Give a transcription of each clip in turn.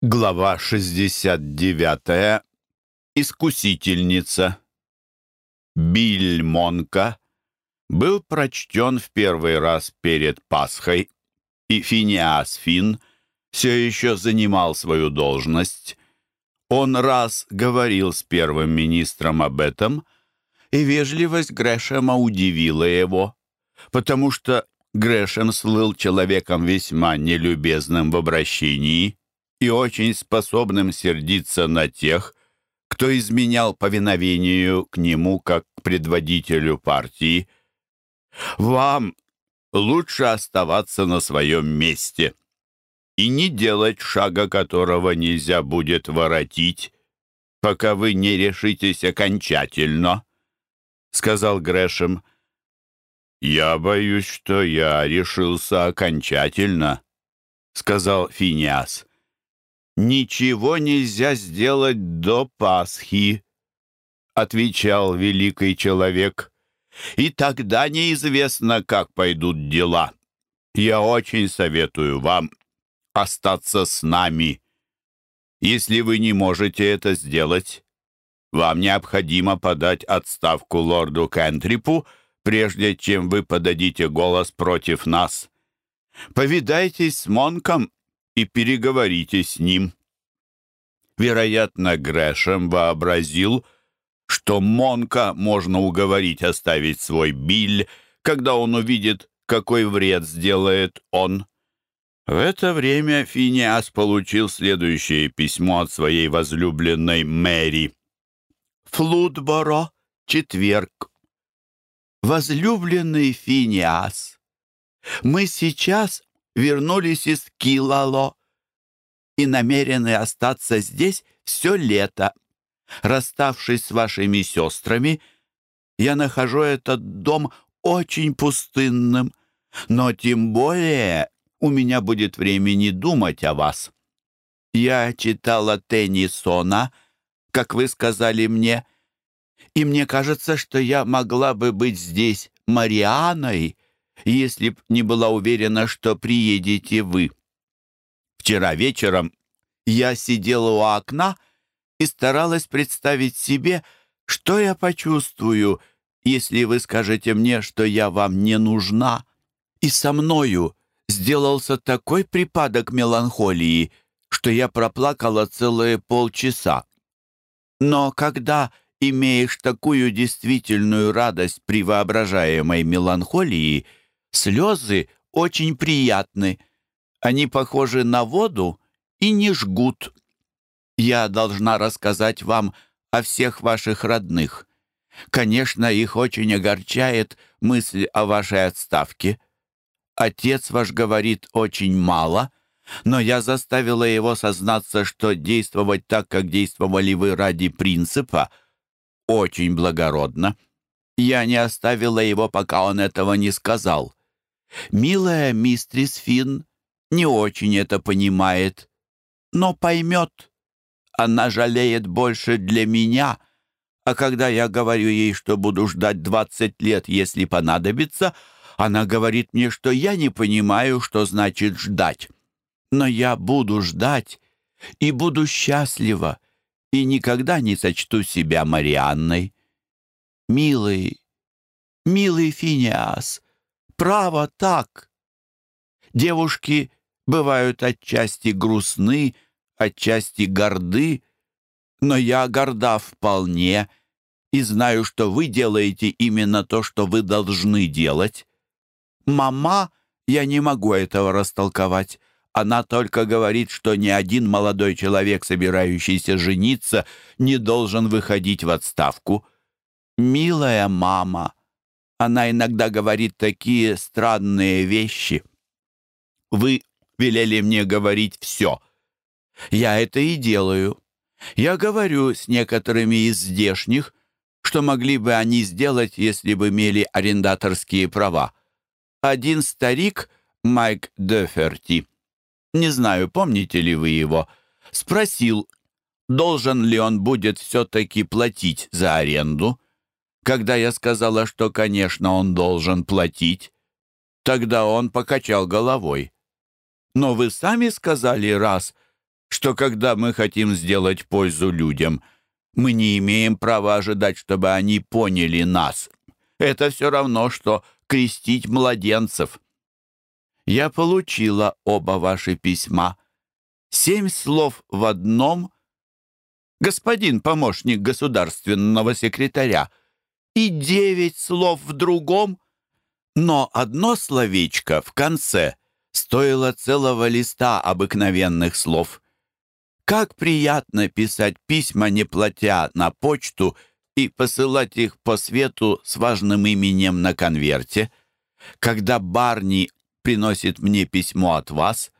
Глава 69. Искусительница. Биль Монка был прочтен в первый раз перед Пасхой, и Финиас Фин все еще занимал свою должность. Он раз говорил с первым министром об этом, и вежливость Грэшема удивила его, потому что Грэшем слыл человеком весьма нелюбезным в обращении и очень способным сердиться на тех, кто изменял повиновению к нему как к предводителю партии. Вам лучше оставаться на своем месте и не делать шага, которого нельзя будет воротить, пока вы не решитесь окончательно, — сказал Грэшем. «Я боюсь, что я решился окончательно», — сказал Финиас. «Ничего нельзя сделать до Пасхи», — отвечал великий человек. «И тогда неизвестно, как пойдут дела. Я очень советую вам остаться с нами. Если вы не можете это сделать, вам необходимо подать отставку лорду Кентрипу, прежде чем вы подадите голос против нас. Повидайтесь с Монком и переговорите с ним. Вероятно, Грэшем вообразил, что Монка можно уговорить оставить свой биль, когда он увидит, какой вред сделает он. В это время Финиас получил следующее письмо от своей возлюбленной Мэри. «Флудборо, четверг. Возлюбленный Финиас, мы сейчас вернулись из Килало и намерены остаться здесь все лето. Расставшись с вашими сестрами, я нахожу этот дом очень пустынным, но тем более у меня будет времени думать о вас. Я читала Теннисона, как вы сказали мне, и мне кажется, что я могла бы быть здесь Марианой, если б не была уверена, что приедете вы. Вчера вечером я сидела у окна и старалась представить себе, что я почувствую, если вы скажете мне, что я вам не нужна. И со мною сделался такой припадок меланхолии, что я проплакала целые полчаса. Но когда имеешь такую действительную радость при воображаемой меланхолии, слезы очень приятны. Они похожи на воду и не жгут. Я должна рассказать вам о всех ваших родных. Конечно, их очень огорчает мысль о вашей отставке. Отец ваш говорит очень мало, но я заставила его сознаться, что действовать так, как действовали вы ради принципа, очень благородно. Я не оставила его, пока он этого не сказал. Милая мистрис Финн не очень это понимает, но поймет. Она жалеет больше для меня, а когда я говорю ей, что буду ждать двадцать лет, если понадобится, она говорит мне, что я не понимаю, что значит ждать. Но я буду ждать и буду счастлива, и никогда не сочту себя Марианной. Милый, милый Финиас, право так. Девушки бывают отчасти грустны, отчасти горды, но я горда вполне и знаю, что вы делаете именно то, что вы должны делать. Мама, я не могу этого растолковать. Она только говорит, что ни один молодой человек, собирающийся жениться, не должен выходить в отставку. Милая мама, она иногда говорит такие странные вещи. Вы велели мне говорить все. Я это и делаю. Я говорю с некоторыми из здешних, что могли бы они сделать, если бы имели арендаторские права. Один старик, Майк Деферти, не знаю, помните ли вы его, спросил, должен ли он будет все-таки платить за аренду. Когда я сказала, что, конечно, он должен платить, тогда он покачал головой. Но вы сами сказали раз, что когда мы хотим сделать пользу людям, мы не имеем права ожидать, чтобы они поняли нас. Это все равно, что крестить младенцев. Я получила оба ваши письма. Семь слов в одном, господин помощник государственного секретаря, и девять слов в другом, но одно словечко в конце стоило целого листа обыкновенных слов. Как приятно писать письма, не платя на почту, и посылать их по свету с важным именем на конверте. Когда Барни приносит мне письмо от вас,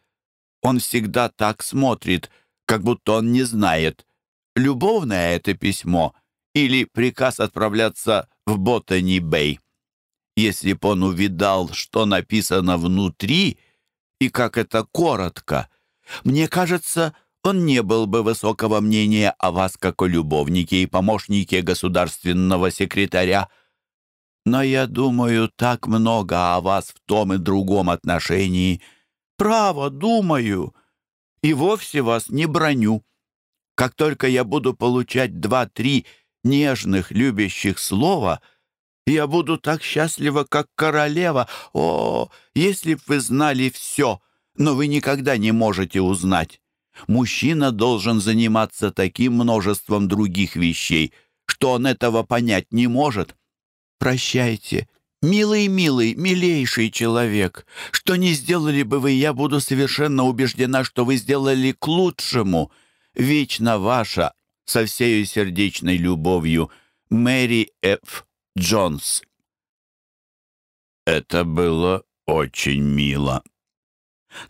он всегда так смотрит, как будто он не знает, любовное это письмо или приказ отправляться в Ботани-Бэй. Если б он увидал, что написано внутри и как это коротко, мне кажется, он не был бы высокого мнения о вас как о любовнике и помощнике государственного секретаря. Но я думаю так много о вас в том и другом отношении. Право, думаю, и вовсе вас не броню. Как только я буду получать два-три нежных, любящих слова, я буду так счастлива, как королева. О, если б вы знали все, но вы никогда не можете узнать. Мужчина должен заниматься таким множеством других вещей, что он этого понять не может. Прощайте, милый, милый, милейший человек. Что не сделали бы вы, я буду совершенно убеждена, что вы сделали к лучшему. Вечно ваша, со всей сердечной любовью, Мэри Ф. Джонс. Это было очень мило.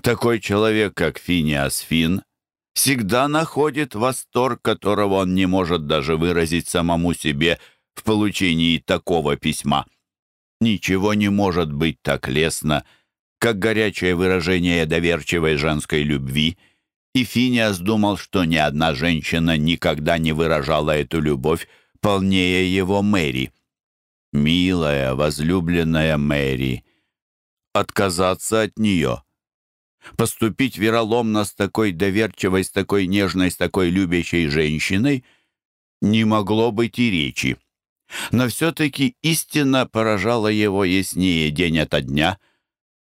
Такой человек, как Финиас Фин, всегда находит восторг, которого он не может даже выразить самому себе в получении такого письма. Ничего не может быть так лестно, как горячее выражение доверчивой женской любви, и Финиас думал, что ни одна женщина никогда не выражала эту любовь полнее его Мэри. «Милая, возлюбленная Мэри, отказаться от нее — Поступить вероломно с такой доверчивой, с такой нежной, с такой любящей женщиной не могло быть и речи. Но все-таки истина поражала его яснее день ото дня,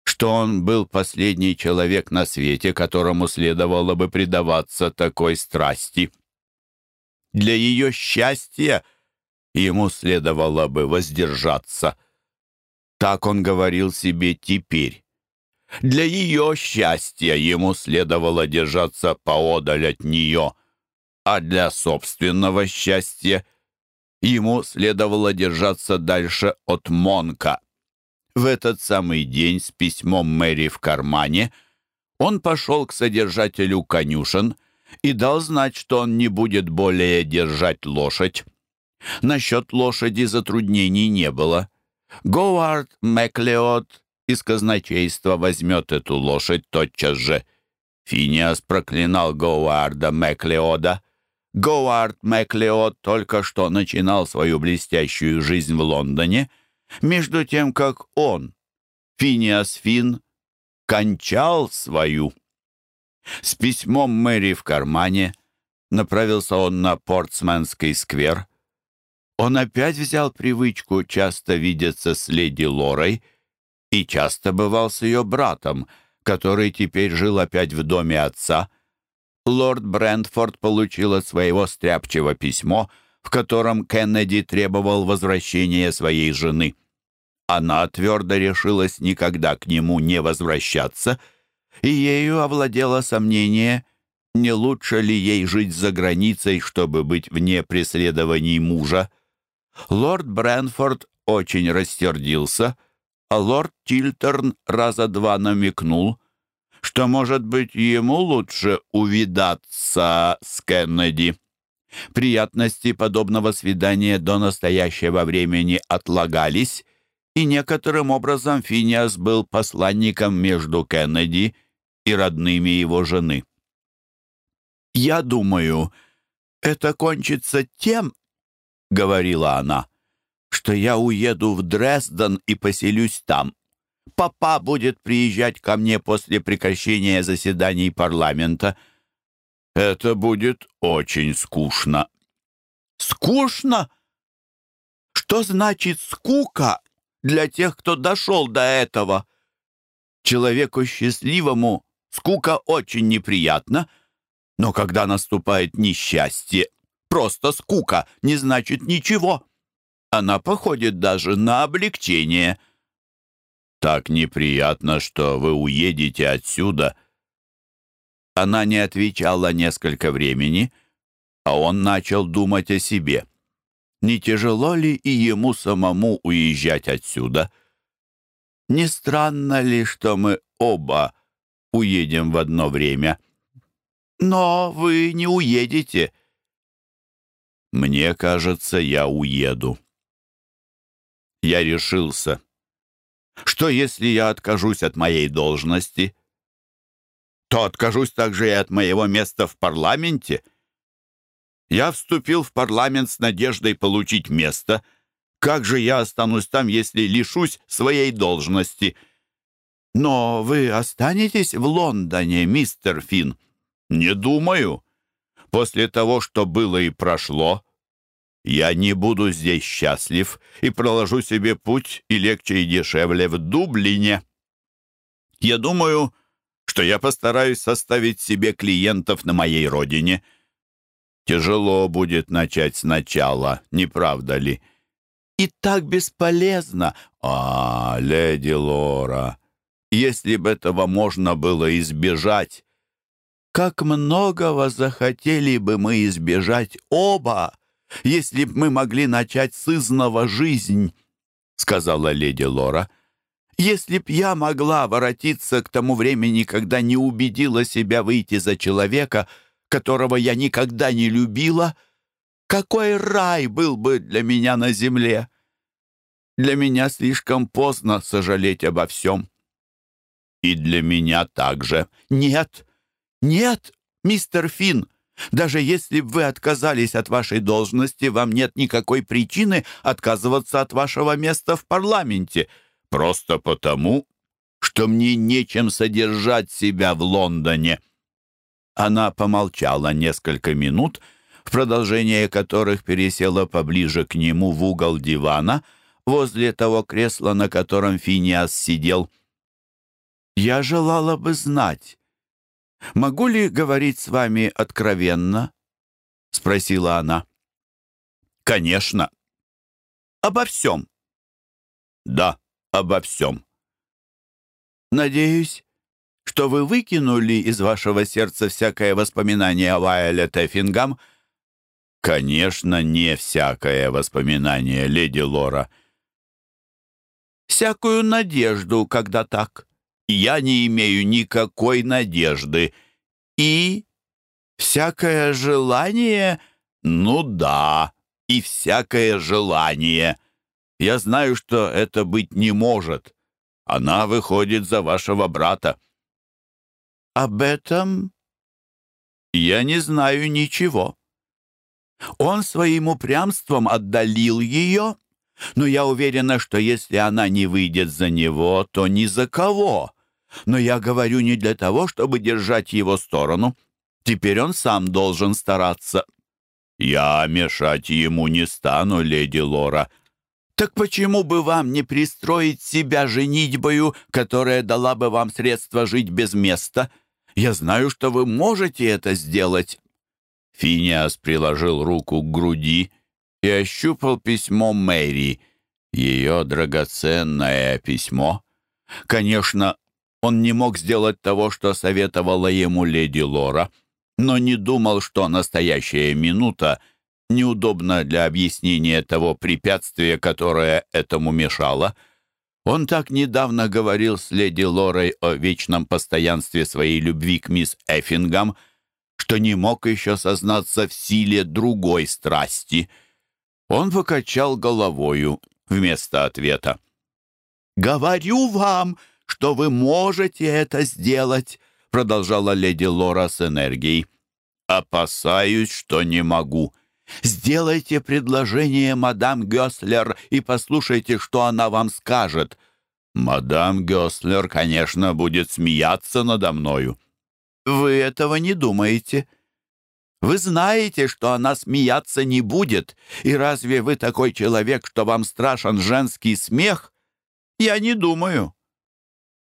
что он был последний человек на свете, которому следовало бы предаваться такой страсти. Для ее счастья ему следовало бы воздержаться. Так он говорил себе теперь. Для ее счастья ему следовало держаться поодаль от нее, а для собственного счастья ему следовало держаться дальше от Монка. В этот самый день с письмом Мэри в кармане он пошел к содержателю конюшен и дал знать, что он не будет более держать лошадь. Насчет лошади затруднений не было. Говард Мэклеод из казначейства возьмет эту лошадь тотчас же. Финиас проклинал Гоуарда Мэклеода. Гоуард Мэклеод только что начинал свою блестящую жизнь в Лондоне, между тем, как он, Финиас Фин, кончал свою. С письмом Мэри в кармане направился он на Портсменский сквер. Он опять взял привычку часто видеться с леди Лорой — и часто бывал с ее братом, который теперь жил опять в доме отца. Лорд Брентфорд получил от своего стряпчего письмо, в котором Кеннеди требовал возвращения своей жены. Она твердо решилась никогда к нему не возвращаться, и ею овладело сомнение, не лучше ли ей жить за границей, чтобы быть вне преследований мужа. Лорд Брэнфорд очень рассердился — а лорд Тильтерн раза два намекнул, что, может быть, ему лучше увидаться с Кеннеди. Приятности подобного свидания до настоящего времени отлагались, и некоторым образом Финиас был посланником между Кеннеди и родными его жены. «Я думаю, это кончится тем, — говорила она, — что я уеду в Дрезден и поселюсь там. Папа будет приезжать ко мне после прекращения заседаний парламента. Это будет очень скучно. Скучно? Что значит скука для тех, кто дошел до этого? Человеку счастливому скука очень неприятна, но когда наступает несчастье, просто скука не значит ничего. Она походит даже на облегчение. Так неприятно, что вы уедете отсюда. Она не отвечала несколько времени, а он начал думать о себе. Не тяжело ли и ему самому уезжать отсюда? Не странно ли, что мы оба уедем в одно время? Но вы не уедете. Мне кажется, я уеду. Я решился. Что, если я откажусь от моей должности? То откажусь также и от моего места в парламенте. Я вступил в парламент с надеждой получить место. Как же я останусь там, если лишусь своей должности? Но вы останетесь в Лондоне, мистер Финн? Не думаю. После того, что было и прошло, я не буду здесь счастлив и проложу себе путь и легче, и дешевле в Дублине. Я думаю, что я постараюсь составить себе клиентов на моей родине. Тяжело будет начать сначала, не правда ли? И так бесполезно. А, леди Лора, если бы этого можно было избежать, как многого захотели бы мы избежать оба, если б мы могли начать с жизнь, — сказала леди Лора. Если б я могла воротиться к тому времени, когда не убедила себя выйти за человека, которого я никогда не любила, какой рай был бы для меня на земле! Для меня слишком поздно сожалеть обо всем. И для меня также. Нет, нет, мистер Финн, даже если бы вы отказались от вашей должности, вам нет никакой причины отказываться от вашего места в парламенте. Просто потому, что мне нечем содержать себя в Лондоне». Она помолчала несколько минут, в продолжение которых пересела поближе к нему в угол дивана, возле того кресла, на котором Финиас сидел. «Я желала бы знать, «Могу ли говорить с вами откровенно?» — спросила она. «Конечно. Обо всем». «Да, обо всем». «Надеюсь, что вы выкинули из вашего сердца всякое воспоминание о Вайолет Эффингам?» «Конечно, не всякое воспоминание, леди Лора». «Всякую надежду, когда так» я не имею никакой надежды. И всякое желание, ну да, и всякое желание. Я знаю, что это быть не может. Она выходит за вашего брата. Об этом я не знаю ничего. Он своим упрямством отдалил ее, но я уверена, что если она не выйдет за него, то ни за кого. Но я говорю не для того, чтобы держать его сторону. Теперь он сам должен стараться». «Я мешать ему не стану, леди Лора». «Так почему бы вам не пристроить себя женитьбою, которая дала бы вам средства жить без места? Я знаю, что вы можете это сделать». Финиас приложил руку к груди и ощупал письмо Мэри, ее драгоценное письмо. Конечно, он не мог сделать того, что советовала ему леди Лора, но не думал, что настоящая минута неудобна для объяснения того препятствия, которое этому мешало. Он так недавно говорил с леди Лорой о вечном постоянстве своей любви к мисс Эффингам, что не мог еще сознаться в силе другой страсти. Он покачал головою вместо ответа. «Говорю вам!» что вы можете это сделать», — продолжала леди Лора с энергией. «Опасаюсь, что не могу. Сделайте предложение мадам Гёслер и послушайте, что она вам скажет. Мадам Гёслер, конечно, будет смеяться надо мною». «Вы этого не думаете?» Вы знаете, что она смеяться не будет, и разве вы такой человек, что вам страшен женский смех? Я не думаю».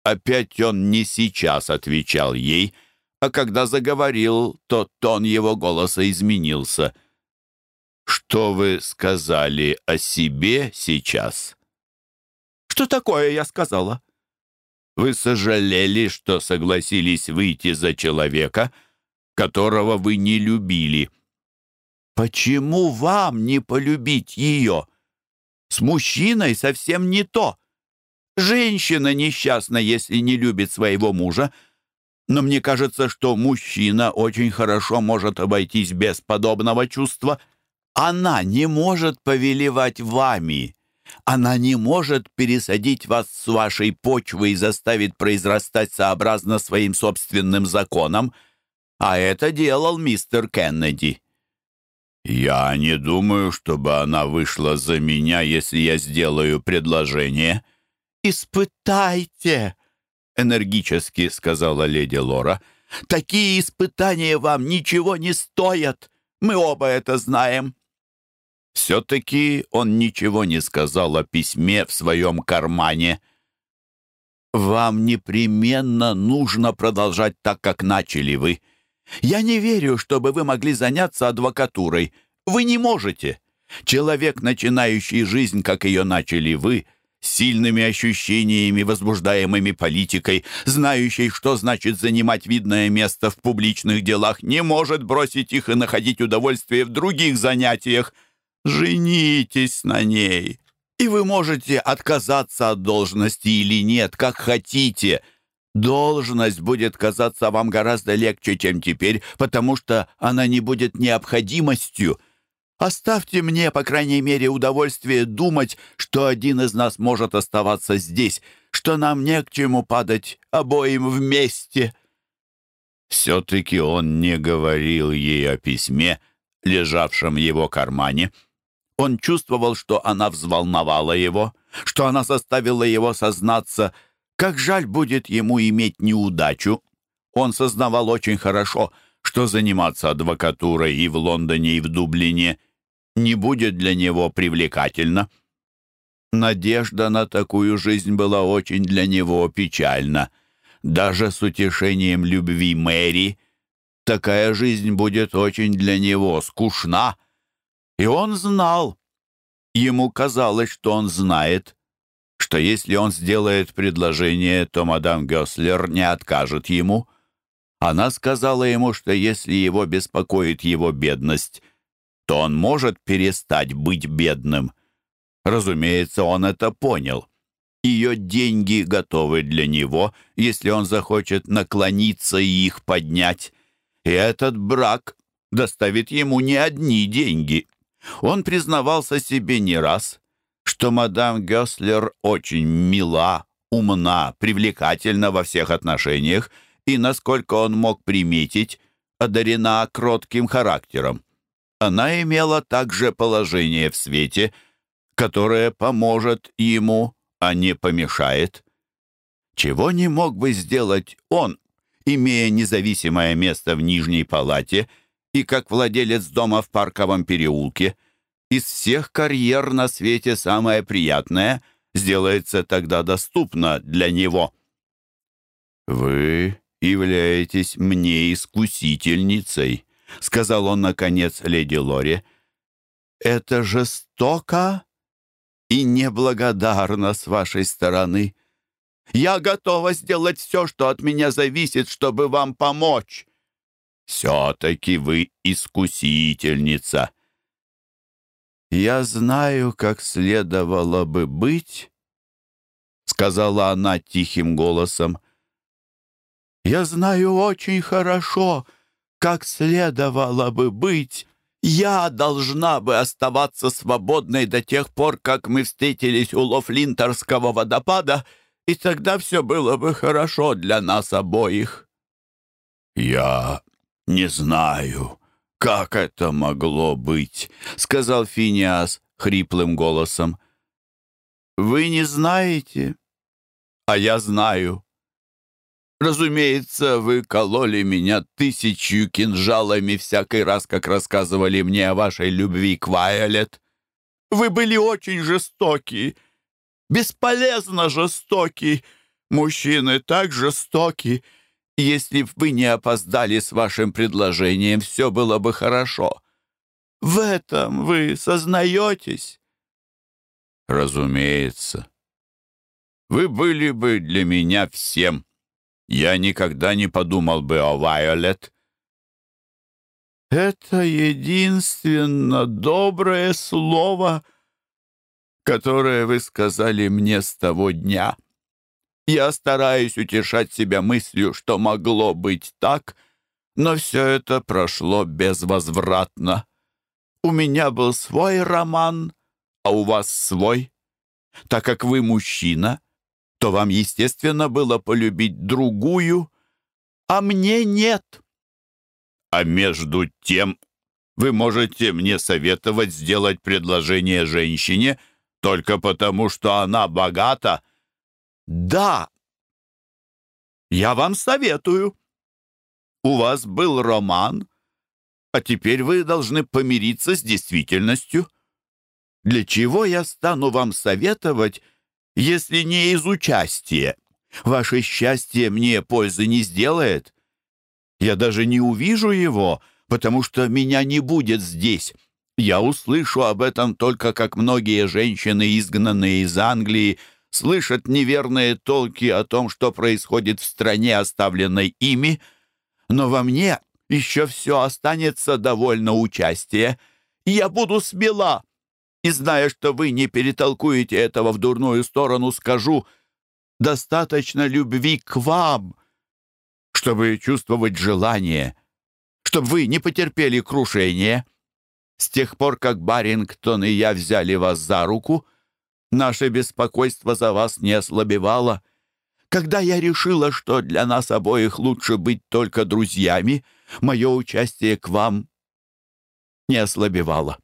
Опять он не сейчас отвечал ей, а когда заговорил, то тон его голоса изменился. «Что вы сказали о себе сейчас?» «Что такое я сказала?» «Вы сожалели, что согласились выйти за человека, которого вы не любили». «Почему вам не полюбить ее? С мужчиной совсем не то. Женщина несчастна, если не любит своего мужа, но мне кажется, что мужчина очень хорошо может обойтись без подобного чувства. Она не может повелевать вами. Она не может пересадить вас с вашей почвы и заставить произрастать сообразно своим собственным законам. А это делал мистер Кеннеди. «Я не думаю, чтобы она вышла за меня, если я сделаю предложение», «Испытайте!» — энергически сказала леди Лора. «Такие испытания вам ничего не стоят. Мы оба это знаем». Все-таки он ничего не сказал о письме в своем кармане. «Вам непременно нужно продолжать так, как начали вы. Я не верю, чтобы вы могли заняться адвокатурой. Вы не можете. Человек, начинающий жизнь, как ее начали вы — сильными ощущениями, возбуждаемыми политикой, знающей, что значит занимать видное место в публичных делах, не может бросить их и находить удовольствие в других занятиях. Женитесь на ней, и вы можете отказаться от должности или нет, как хотите. Должность будет казаться вам гораздо легче, чем теперь, потому что она не будет необходимостью — Оставьте мне, по крайней мере, удовольствие думать, что один из нас может оставаться здесь, что нам не к чему падать обоим вместе». Все-таки он не говорил ей о письме, лежавшем в его кармане. Он чувствовал, что она взволновала его, что она заставила его сознаться, как жаль будет ему иметь неудачу. Он сознавал очень хорошо, что заниматься адвокатурой и в Лондоне, и в Дублине — не будет для него привлекательно. Надежда на такую жизнь была очень для него печальна. Даже с утешением любви Мэри такая жизнь будет очень для него скучна. И он знал, ему казалось, что он знает, что если он сделает предложение, то мадам Гёслер не откажет ему. Она сказала ему, что если его беспокоит его бедность, то он может перестать быть бедным. Разумеется, он это понял. Ее деньги готовы для него, если он захочет наклониться и их поднять. И этот брак доставит ему не одни деньги. Он признавался себе не раз, что мадам Гёслер очень мила, умна, привлекательна во всех отношениях и, насколько он мог приметить, одарена кротким характером она имела также положение в свете, которое поможет ему, а не помешает. Чего не мог бы сделать он, имея независимое место в Нижней палате и как владелец дома в Парковом переулке, из всех карьер на свете самое приятное сделается тогда доступно для него. «Вы являетесь мне искусительницей», — сказал он, наконец, леди Лоре. «Это жестоко и неблагодарно с вашей стороны. Я готова сделать все, что от меня зависит, чтобы вам помочь. Все-таки вы искусительница». «Я знаю, как следовало бы быть», — сказала она тихим голосом. «Я знаю очень хорошо, — как следовало бы быть, я должна бы оставаться свободной до тех пор, как мы встретились у Лофлинтерского водопада, и тогда все было бы хорошо для нас обоих». «Я не знаю, как это могло быть», — сказал Финиас хриплым голосом. «Вы не знаете, а я знаю. Разумеется, вы кололи меня тысячью кинжалами всякий раз, как рассказывали мне о вашей любви к Вайолет. Вы были очень жестоки, бесполезно жестоки. Мужчины так жестоки. Если б вы не опоздали с вашим предложением, все было бы хорошо. В этом вы сознаетесь? Разумеется. Вы были бы для меня всем. Я никогда не подумал бы о Вайолет. Это единственно доброе слово, которое вы сказали мне с того дня. Я стараюсь утешать себя мыслью, что могло быть так, но все это прошло безвозвратно. У меня был свой роман, а у вас свой. Так как вы мужчина, то вам, естественно, было полюбить другую, а мне нет. А между тем вы можете мне советовать сделать предложение женщине только потому, что она богата? Да. Я вам советую. У вас был роман, а теперь вы должны помириться с действительностью. Для чего я стану вам советовать, если не из участия? Ваше счастье мне пользы не сделает. Я даже не увижу его, потому что меня не будет здесь. Я услышу об этом только как многие женщины, изгнанные из Англии, слышат неверные толки о том, что происходит в стране, оставленной ими, но во мне еще все останется довольно участия. Я буду смела, и, зная, что вы не перетолкуете этого в дурную сторону, скажу, достаточно любви к вам, чтобы чувствовать желание, чтобы вы не потерпели крушения. С тех пор, как Барингтон и я взяли вас за руку, наше беспокойство за вас не ослабевало. Когда я решила, что для нас обоих лучше быть только друзьями, мое участие к вам не ослабевало.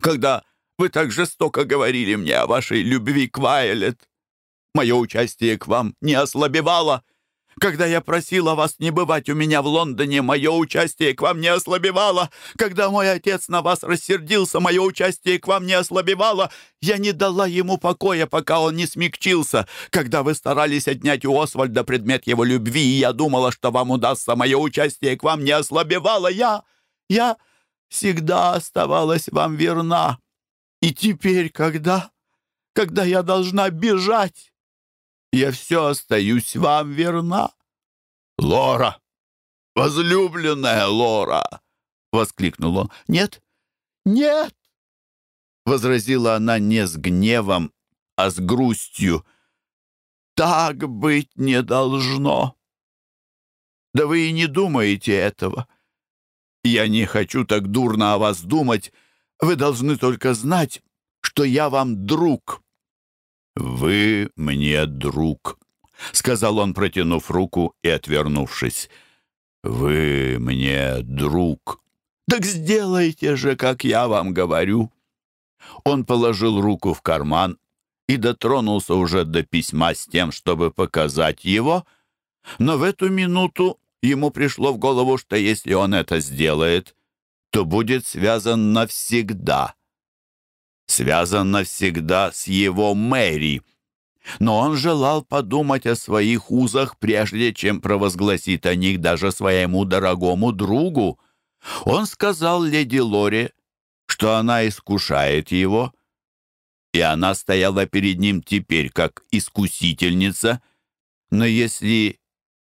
Когда вы так жестоко говорили мне о вашей любви к Вайолет, мое участие к вам не ослабевало. Когда я просила вас не бывать у меня в Лондоне, мое участие к вам не ослабевало. Когда мой отец на вас рассердился, мое участие к вам не ослабевало. Я не дала ему покоя, пока он не смягчился. Когда вы старались отнять у Освальда предмет его любви, и я думала, что вам удастся, мое участие к вам не ослабевало. Я... я всегда оставалась вам верна. И теперь, когда... когда я должна бежать, я все остаюсь вам верна. Лора! Возлюбленная Лора! — воскликнул он. «Нет, нет!» — возразила она не с гневом, а с грустью. «Так быть не должно!» «Да вы и не думаете этого!» «Я не хочу так дурно о вас думать. Вы должны только знать, что я вам друг». «Вы мне друг», — сказал он, протянув руку и отвернувшись. «Вы мне друг». «Так сделайте же, как я вам говорю». Он положил руку в карман и дотронулся уже до письма с тем, чтобы показать его, но в эту минуту ему пришло в голову, что если он это сделает, то будет связан навсегда связан навсегда с его Мэри. Но он желал подумать о своих узах, прежде чем провозгласит о них даже своему дорогому другу. Он сказал леди Лоре, что она искушает его, и она стояла перед ним теперь как искусительница, но если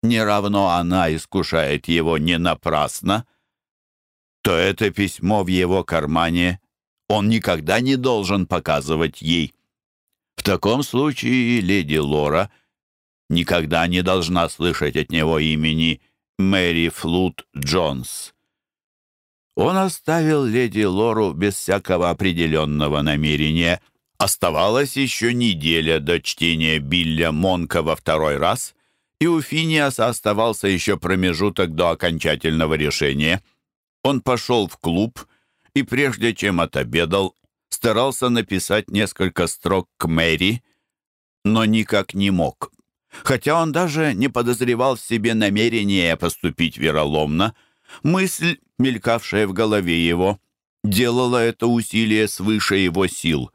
не равно она искушает его не напрасно, то это письмо в его кармане он никогда не должен показывать ей. В таком случае леди Лора никогда не должна слышать от него имени Мэри Флут Джонс. Он оставил леди Лору без всякого определенного намерения. Оставалась еще неделя до чтения Билля Монка во второй раз, и у Финиаса оставался еще промежуток до окончательного решения. Он пошел в клуб и прежде чем отобедал, старался написать несколько строк к Мэри, но никак не мог. Хотя он даже не подозревал в себе намерения поступить вероломно, мысль, мелькавшая в голове его, делала это усилие свыше его сил.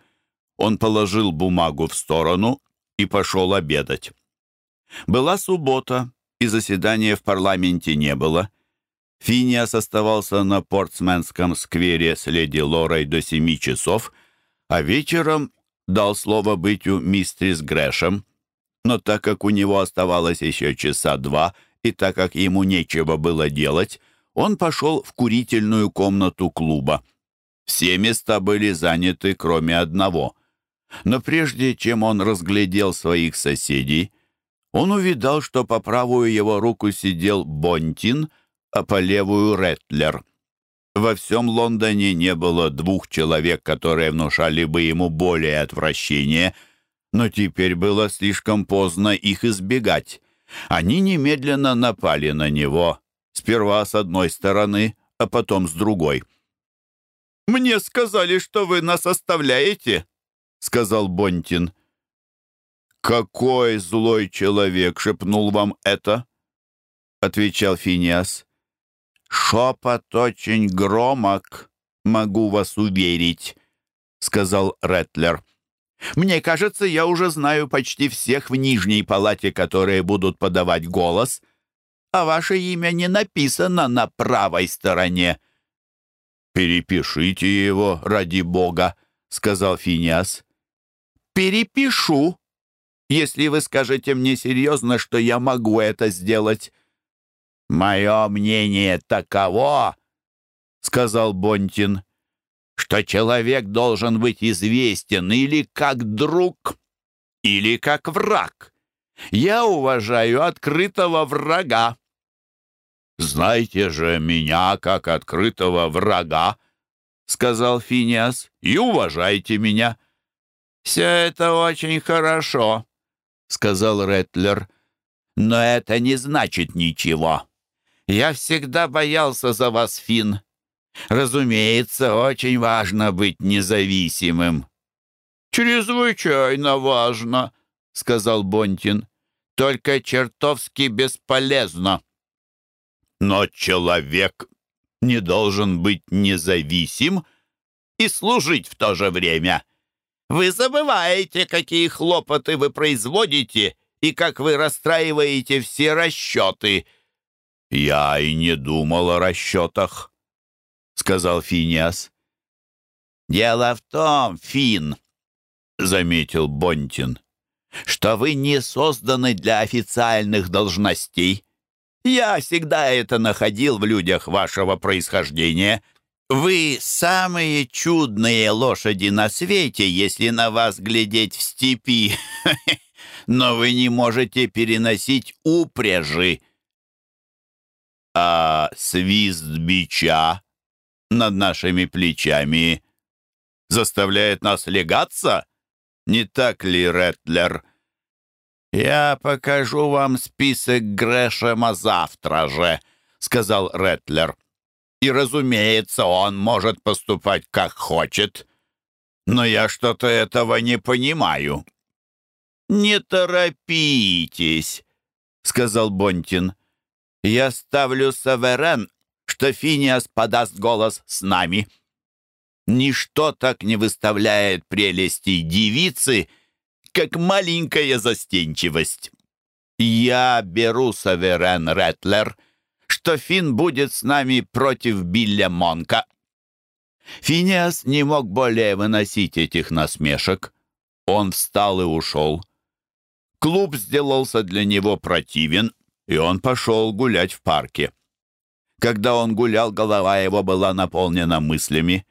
Он положил бумагу в сторону и пошел обедать. Была суббота, и заседания в парламенте не было. Финиас оставался на Портсменском сквере с леди Лорой до семи часов, а вечером дал слово быть у мистерис Грэшем, но так как у него оставалось еще часа два, и так как ему нечего было делать, он пошел в курительную комнату клуба. Все места были заняты, кроме одного. Но прежде чем он разглядел своих соседей, он увидал, что по правую его руку сидел Бонтин, а по левую — Ретлер. Во всем Лондоне не было двух человек, которые внушали бы ему более отвращения, но теперь было слишком поздно их избегать. Они немедленно напали на него, сперва с одной стороны, а потом с другой. «Мне сказали, что вы нас оставляете», — сказал Бонтин. «Какой злой человек шепнул вам это?» — отвечал Финиас. «Шепот очень громок, могу вас уверить», — сказал Ретлер. «Мне кажется, я уже знаю почти всех в нижней палате, которые будут подавать голос, а ваше имя не написано на правой стороне». «Перепишите его, ради бога», — сказал Финиас. «Перепишу, если вы скажете мне серьезно, что я могу это сделать». «Мое мнение таково», — сказал Бонтин, «что человек должен быть известен или как друг, или как враг. Я уважаю открытого врага». «Знайте же меня как открытого врага», — сказал Финиас, — «и уважайте меня». «Все это очень хорошо», — сказал Ретлер, — «но это не значит ничего». Я всегда боялся за вас, Фин. Разумеется, очень важно быть независимым». «Чрезвычайно важно», — сказал Бонтин. «Только чертовски бесполезно». «Но человек не должен быть независим и служить в то же время. Вы забываете, какие хлопоты вы производите и как вы расстраиваете все расчеты», «Я и не думал о расчетах», — сказал Финиас. «Дело в том, Фин», — заметил Бонтин, «что вы не созданы для официальных должностей. Я всегда это находил в людях вашего происхождения. Вы самые чудные лошади на свете, если на вас глядеть в степи, но вы не можете переносить упряжи» а свист бича над нашими плечами заставляет нас легаться? Не так ли, Ретлер? Я покажу вам список Грэшема завтра же, сказал Ретлер. И, разумеется, он может поступать как хочет. Но я что-то этого не понимаю. «Не торопитесь», — сказал Бонтин. Я ставлю Саверен, что Финиас подаст голос с нами. Ничто так не выставляет прелести девицы, как маленькая застенчивость. Я беру Саверен Ретлер, что Фин будет с нами против Билля Монка. Финиас не мог более выносить этих насмешек. Он встал и ушел. Клуб сделался для него противен, и он пошел гулять в парке. Когда он гулял, голова его была наполнена мыслями.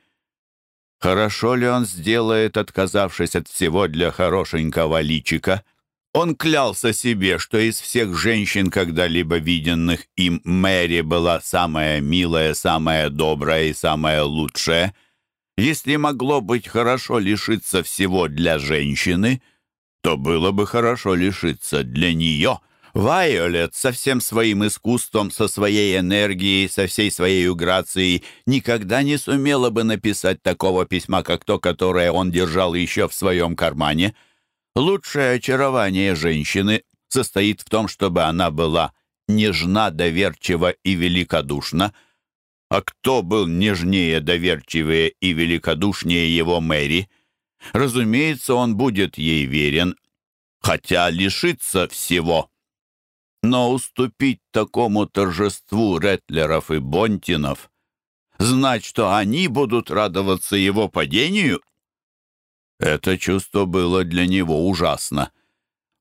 Хорошо ли он сделает, отказавшись от всего для хорошенького личика? Он клялся себе, что из всех женщин, когда-либо виденных им, Мэри была самая милая, самая добрая и самая лучшая. Если могло быть хорошо лишиться всего для женщины, то было бы хорошо лишиться для нее — Вайолет со всем своим искусством, со своей энергией, со всей своей грацией никогда не сумела бы написать такого письма, как то, которое он держал еще в своем кармане. Лучшее очарование женщины состоит в том, чтобы она была нежна, доверчива и великодушна. А кто был нежнее, доверчивее и великодушнее его Мэри? Разумеется, он будет ей верен, хотя лишится всего. Но уступить такому торжеству Ретлеров и Бонтинов, знать, что они будут радоваться его падению, это чувство было для него ужасно.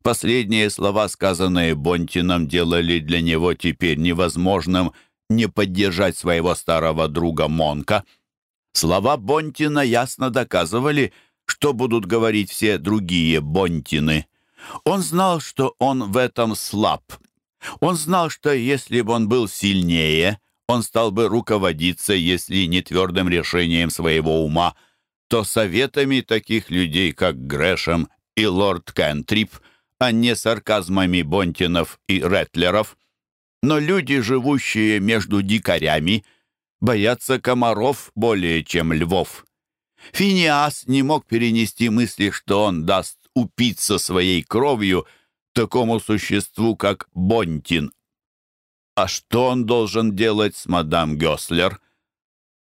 Последние слова, сказанные Бонтином, делали для него теперь невозможным не поддержать своего старого друга Монка. Слова Бонтина ясно доказывали, что будут говорить все другие Бонтины. Он знал, что он в этом слаб. Он знал, что если бы он был сильнее, он стал бы руководиться, если не твердым решением своего ума, то советами таких людей, как Грэшем и лорд Кентрип – а не сарказмами Бонтинов и Ретлеров. Но люди, живущие между дикарями, боятся комаров более, чем львов. Финиас не мог перенести мысли, что он даст упиться своей кровью такому существу, как Бонтин. А что он должен делать с мадам Гёслер?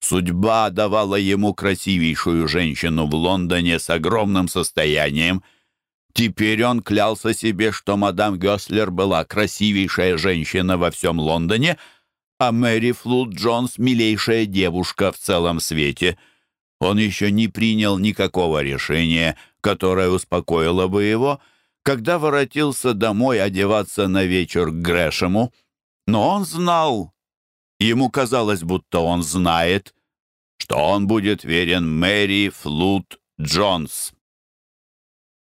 Судьба давала ему красивейшую женщину в Лондоне с огромным состоянием — Теперь он клялся себе, что мадам Гёслер была красивейшая женщина во всем Лондоне, а Мэри Флуд Джонс — милейшая девушка в целом свете. Он еще не принял никакого решения, которое успокоило бы его, когда воротился домой одеваться на вечер к Грэшему. Но он знал, ему казалось, будто он знает, что он будет верен Мэри Флуд Джонс.